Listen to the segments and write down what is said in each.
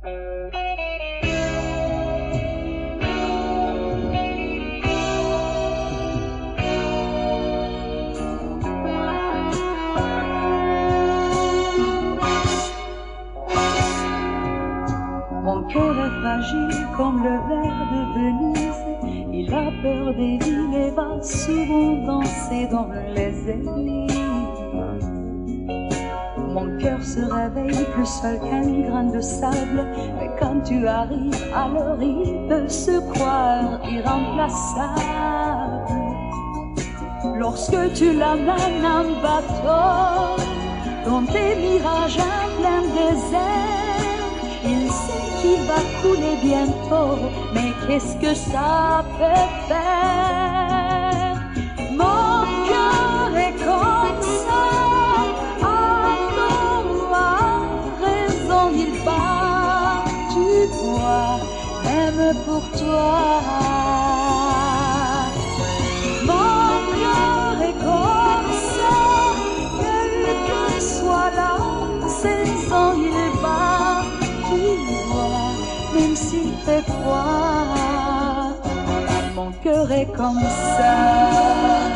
Mon cœur est fragile comme le verre de Venise. Il a peur des villes et va souvent danser dans les églises. Mon cœur se réveille plus seul qu'un grain de sable. Mais quand tu arrives, alors il peut se croire irremplaçable. Lorsque tu l'amènes en bateau, dans tes mirages en plein désert, il sait qu'il va couler bientôt. Mais qu'est-ce que ça peut faire? Tu vois, même pour toi. Mon cœur est comme ça, quelle que soit la saison, il bat. Tu vois, même s'il fait froid, mon cœur est comme ça.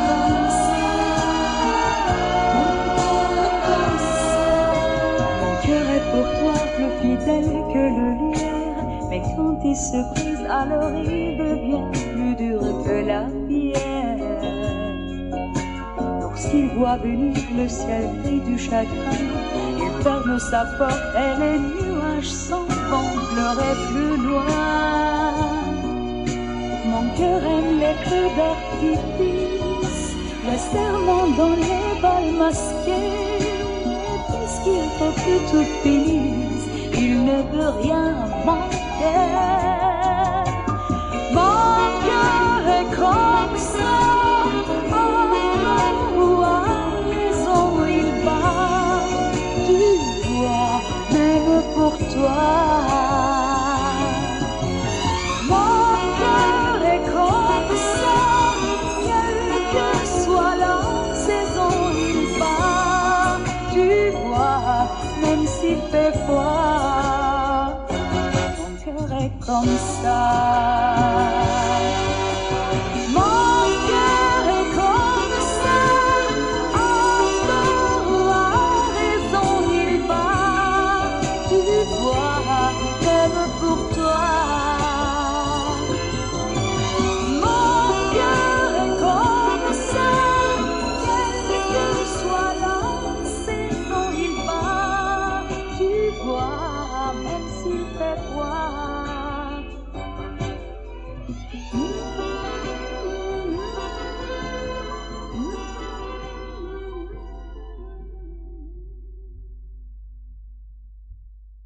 Se brise, alors il devient plus dur que la pierre. Lorsqu'il voit venir le ciel gris du chagrin, il ferme sa porte et les nuages s'en vont pleurer plus loin. Mon cœur aime les feux d'artifice, les serments dans les balles masquées. Puisqu'il faut que tout finisse, il ne veut rien manquer. Cœur est comme ça.